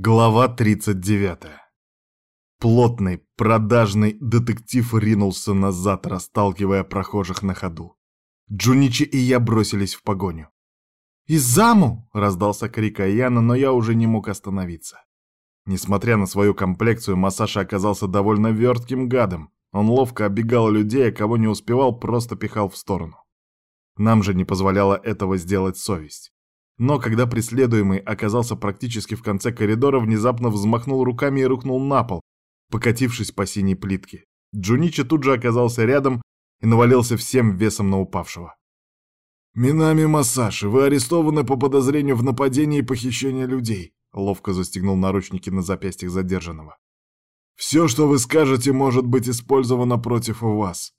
Глава 39. Плотный, продажный детектив ринулся назад, расталкивая прохожих на ходу. Джуничи и я бросились в погоню. «Изаму!» — раздался крик Аяна, но я уже не мог остановиться. Несмотря на свою комплекцию, Масаша оказался довольно вертким гадом. Он ловко оббегал людей, а кого не успевал, просто пихал в сторону. Нам же не позволяла этого сделать совесть. Но когда преследуемый оказался практически в конце коридора, внезапно взмахнул руками и рухнул на пол, покатившись по синей плитке. Джуничи тут же оказался рядом и навалился всем весом на упавшего. «Минами Масаши, вы арестованы по подозрению в нападении и похищении людей», ловко застегнул наручники на запястьях задержанного. «Все, что вы скажете, может быть использовано против вас».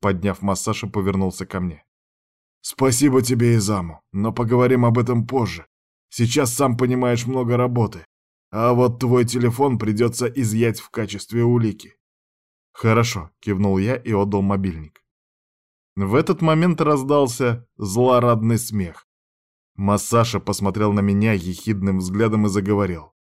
Подняв Масаши, повернулся ко мне. Спасибо тебе, Изаму, но поговорим об этом позже. Сейчас, сам понимаешь, много работы. А вот твой телефон придется изъять в качестве улики. Хорошо, кивнул я и отдал мобильник. В этот момент раздался злорадный смех. Массаша посмотрел на меня ехидным взглядом и заговорил.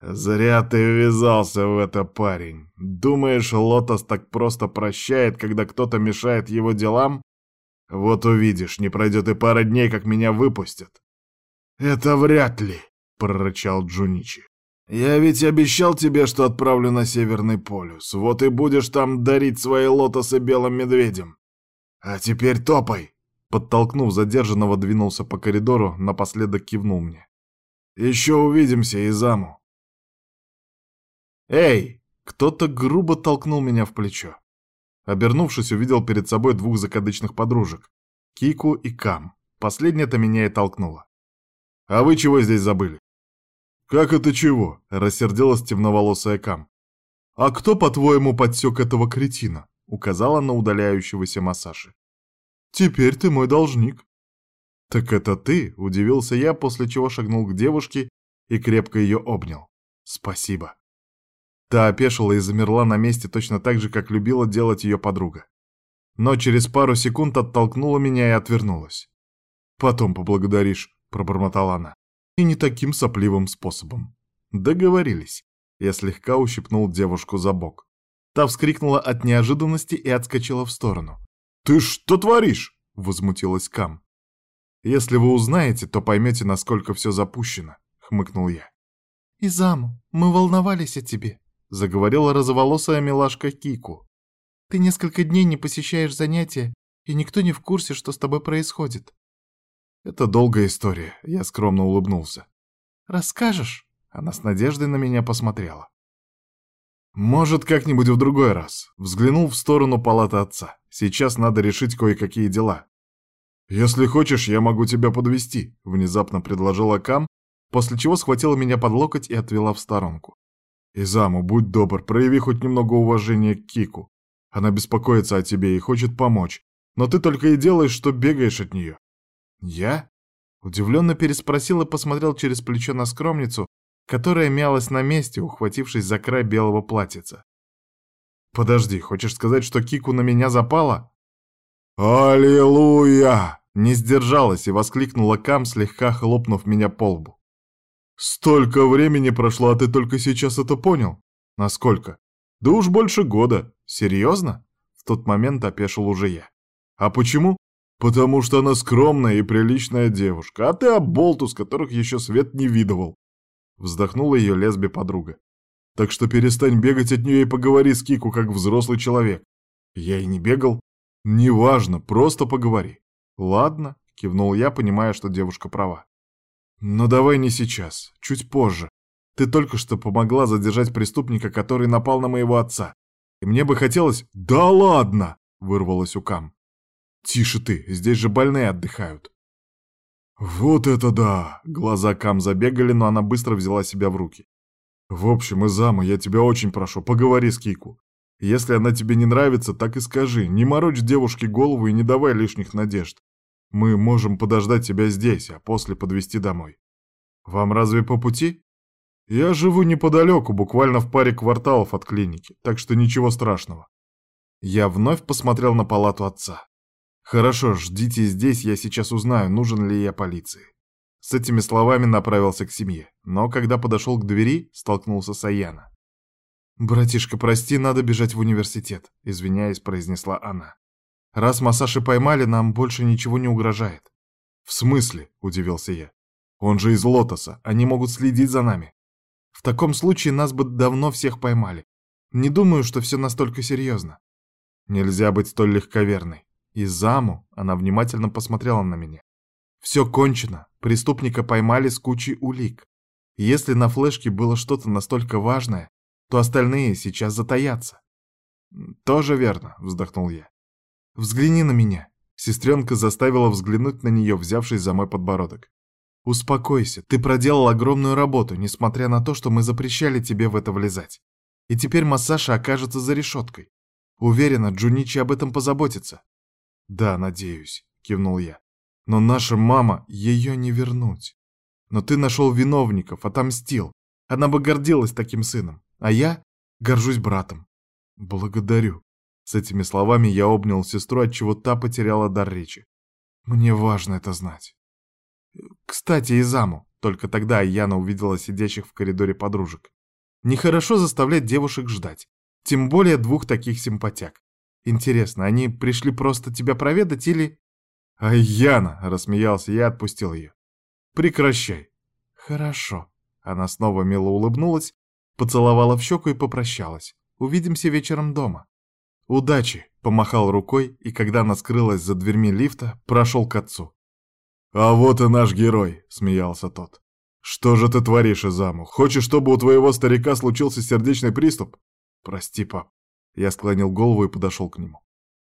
«Зря ты ввязался в это, парень. Думаешь, Лотос так просто прощает, когда кто-то мешает его делам? Вот увидишь, не пройдет и пара дней, как меня выпустят. Это вряд ли, прорычал Джуничи. Я ведь обещал тебе, что отправлю на Северный полюс. Вот и будешь там дарить свои лотосы белым медведям. А теперь топай. Подтолкнув задержанного, двинулся по коридору, напоследок кивнул мне. Еще увидимся, Изаму. Эй! Кто-то грубо толкнул меня в плечо. Обернувшись, увидел перед собой двух закадычных подружек — Кику и Кам. Последняя-то меня и толкнула. «А вы чего здесь забыли?» «Как это чего?» — рассердилась темноволосая Кам. «А кто, по-твоему, подсек этого кретина?» — указала на удаляющегося Масаши. «Теперь ты мой должник». «Так это ты?» — удивился я, после чего шагнул к девушке и крепко ее обнял. «Спасибо». Та опешила и замерла на месте точно так же, как любила делать ее подруга. Но через пару секунд оттолкнула меня и отвернулась. «Потом поблагодаришь», — пробормотала она. «И не таким сопливым способом». Договорились. Я слегка ущипнул девушку за бок. Та вскрикнула от неожиданности и отскочила в сторону. «Ты что творишь?» — возмутилась Кам. «Если вы узнаете, то поймете, насколько все запущено», — хмыкнул я. «Изаму, мы волновались о тебе», заговорила розоволосая милашка Кику. «Ты несколько дней не посещаешь занятия, и никто не в курсе, что с тобой происходит». «Это долгая история», — я скромно улыбнулся. «Расскажешь?» — она с надеждой на меня посмотрела. «Может, как-нибудь в другой раз». Взглянул в сторону палаты отца. «Сейчас надо решить кое-какие дела». «Если хочешь, я могу тебя подвести, внезапно предложила Кам, после чего схватила меня под локоть и отвела в сторонку. «Изаму, будь добр, прояви хоть немного уважения к Кику. Она беспокоится о тебе и хочет помочь, но ты только и делаешь, что бегаешь от нее». «Я?» Удивленно переспросил и посмотрел через плечо на скромницу, которая мялась на месте, ухватившись за край белого платьица. «Подожди, хочешь сказать, что Кику на меня запала?» «Аллилуйя!» Не сдержалась и воскликнула Кам, слегка хлопнув меня по лбу. Столько времени прошло, а ты только сейчас это понял? Насколько? Да уж больше года. Серьезно? В тот момент опешил уже я. А почему? Потому что она скромная и приличная девушка, а ты оболтус, которых еще свет не видывал. Вздохнула ее лесби подруга. Так что перестань бегать от нее и поговори с Кику, как взрослый человек. Я и не бегал. Неважно, просто поговори. Ладно, кивнул я, понимая, что девушка права. Но давай не сейчас, чуть позже. Ты только что помогла задержать преступника, который напал на моего отца. И мне бы хотелось... Да ладно! Вырвалась у Кам. Тише ты, здесь же больные отдыхают. Вот это да! Глаза Кам забегали, но она быстро взяла себя в руки. В общем, Изама, я тебя очень прошу, поговори с Кику. Если она тебе не нравится, так и скажи. Не морочь девушке голову и не давай лишних надежд. Мы можем подождать тебя здесь, а после подвезти домой. Вам разве по пути? Я живу неподалеку, буквально в паре кварталов от клиники, так что ничего страшного. Я вновь посмотрел на палату отца. Хорошо, ждите здесь, я сейчас узнаю, нужен ли я полиции. С этими словами направился к семье, но когда подошел к двери, столкнулся с Аяна. «Братишка, прости, надо бежать в университет», — извиняясь, произнесла она. «Раз массажи поймали, нам больше ничего не угрожает». «В смысле?» — удивился я. «Он же из Лотоса, они могут следить за нами». «В таком случае нас бы давно всех поймали. Не думаю, что все настолько серьезно». «Нельзя быть столь легковерной. И заму она внимательно посмотрела на меня. Все кончено, преступника поймали с кучей улик. Если на флешке было что-то настолько важное, то остальные сейчас затаятся. Тоже верно, вздохнул я. Взгляни на меня. Сестренка заставила взглянуть на нее, взявшись за мой подбородок. Успокойся, ты проделал огромную работу, несмотря на то, что мы запрещали тебе в это влезать. И теперь Массаша окажется за решеткой. Уверена, Джуничи об этом позаботится. Да, надеюсь, кивнул я. Но наша мама, ее не вернуть. Но ты нашел виновников, отомстил. Она бы гордилась таким сыном. А я горжусь братом. Благодарю. С этими словами я обнял сестру, отчего та потеряла дар речи. Мне важно это знать. Кстати, и заму. Только тогда Яна увидела сидящих в коридоре подружек. Нехорошо заставлять девушек ждать. Тем более двух таких симпатяк. Интересно, они пришли просто тебя проведать или... «Ай, Яна!» — рассмеялся я отпустил ее. «Прекращай». «Хорошо». Она снова мило улыбнулась, поцеловала в щеку и попрощалась. «Увидимся вечером дома». «Удачи!» — помахал рукой, и когда она скрылась за дверьми лифта, прошел к отцу. «А вот и наш герой!» — смеялся тот. «Что же ты творишь, Изаму? Хочешь, чтобы у твоего старика случился сердечный приступ?» «Прости, пап». Я склонил голову и подошел к нему.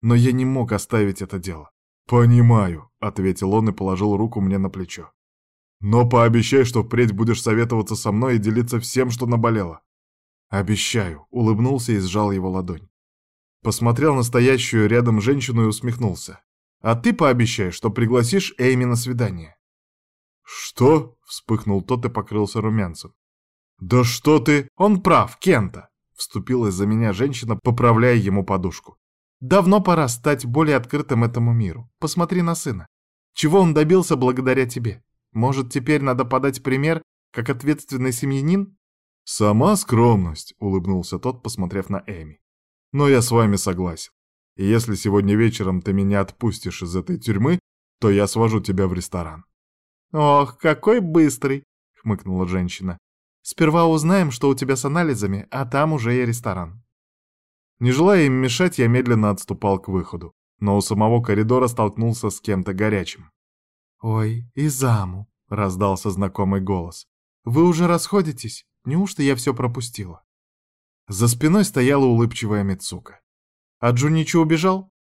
Но я не мог оставить это дело. «Понимаю», — ответил он и положил руку мне на плечо. «Но пообещай, что впредь будешь советоваться со мной и делиться всем, что наболело». «Обещаю», — улыбнулся и сжал его ладонь. Посмотрел на стоящую рядом женщину и усмехнулся. «А ты пообещай, что пригласишь Эйми на свидание». «Что?» — вспыхнул тот и покрылся румянцем. «Да что ты...» «Он прав, Кента!» — вступилась за меня женщина, поправляя ему подушку. Давно пора стать более открытым этому миру. Посмотри на сына. Чего он добился благодаря тебе? Может, теперь надо подать пример, как ответственный семьянин? Сама скромность, улыбнулся тот, посмотрев на Эми. Но я с вами согласен. И если сегодня вечером ты меня отпустишь из этой тюрьмы, то я свожу тебя в ресторан. Ох, какой быстрый, хмыкнула женщина. Сперва узнаем, что у тебя с анализами, а там уже и ресторан. Не желая им мешать, я медленно отступал к выходу, но у самого коридора столкнулся с кем-то горячим. «Ой, Изаму!» — раздался знакомый голос. «Вы уже расходитесь? Неужто я все пропустила?» За спиной стояла улыбчивая Мицука. «А Джуничи убежал?»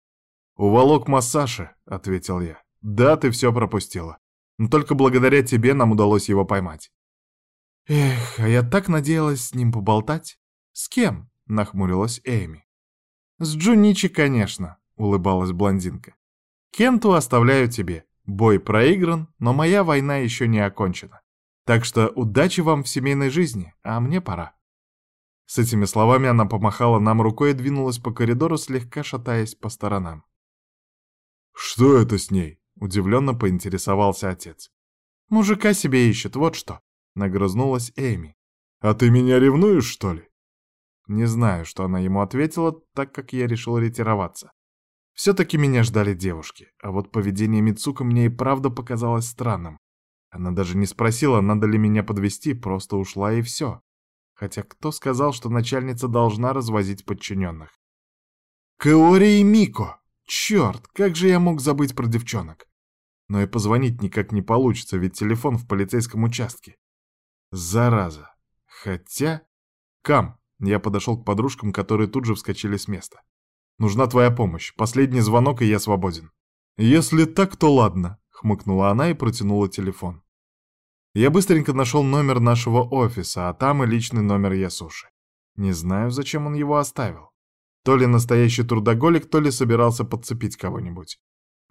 «Уволок Массаши», — ответил я. «Да, ты все пропустила. Но только благодаря тебе нам удалось его поймать». «Эх, а я так надеялась с ним поболтать». «С кем?» — нахмурилась Эми. «С Джуничи, конечно», — улыбалась блондинка. «Кенту оставляю тебе. Бой проигран, но моя война еще не окончена. Так что удачи вам в семейной жизни, а мне пора». С этими словами она помахала нам рукой и двинулась по коридору, слегка шатаясь по сторонам. «Что это с ней?» — удивленно поинтересовался отец. «Мужика себе ищет, вот что», — нагрызнулась Эми. «А ты меня ревнуешь, что ли?» Не знаю, что она ему ответила, так как я решил ретироваться. Все-таки меня ждали девушки, а вот поведение Мицука мне и правда показалось странным. Она даже не спросила, надо ли меня подвести, просто ушла и все. Хотя кто сказал, что начальница должна развозить подчиненных? Каори и Мико! Черт, как же я мог забыть про девчонок? Но и позвонить никак не получится, ведь телефон в полицейском участке. Зараза. Хотя... Кам, я подошел к подружкам, которые тут же вскочили с места. «Нужна твоя помощь. Последний звонок, и я свободен». «Если так, то ладно», — хмыкнула она и протянула телефон. Я быстренько нашел номер нашего офиса, а там и личный номер Ясуши. Не знаю, зачем он его оставил. То ли настоящий трудоголик, то ли собирался подцепить кого-нибудь.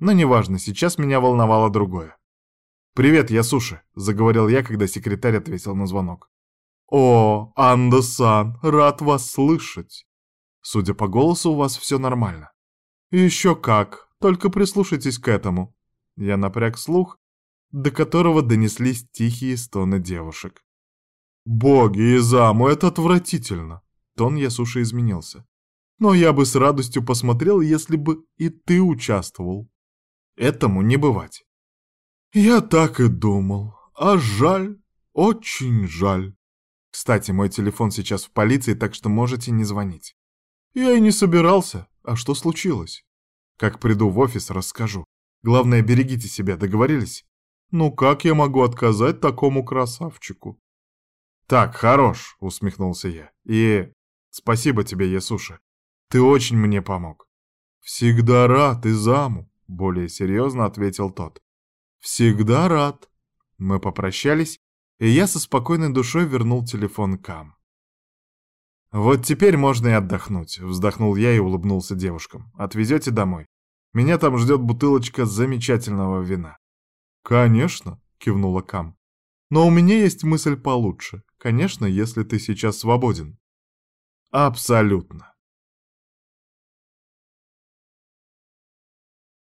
Но неважно, сейчас меня волновало другое. «Привет, Ясуши», — заговорил я, когда секретарь ответил на звонок. «О, Анда-сан, рад вас слышать. Судя по голосу, у вас все нормально». «Еще как, только прислушайтесь к этому». Я напряг слух до которого донеслись тихие стоны девушек. «Боги, Изаму, это отвратительно!» Тон Ясуши изменился. «Но я бы с радостью посмотрел, если бы и ты участвовал. Этому не бывать». «Я так и думал. А жаль, очень жаль. Кстати, мой телефон сейчас в полиции, так что можете не звонить». «Я и не собирался. А что случилось?» «Как приду в офис, расскажу. Главное, берегите себя, договорились?» «Ну как я могу отказать такому красавчику?» «Так, хорош», — усмехнулся я. «И спасибо тебе, Ясуши. Ты очень мне помог». «Всегда рад, Изаму», — более серьезно ответил тот. «Всегда рад». Мы попрощались, и я со спокойной душой вернул телефон Кам. «Вот теперь можно и отдохнуть», — вздохнул я и улыбнулся девушкам. «Отвезете домой? Меня там ждет бутылочка замечательного вина». «Конечно», — кивнула Кам. «Но у меня есть мысль получше. Конечно, если ты сейчас свободен. Абсолютно.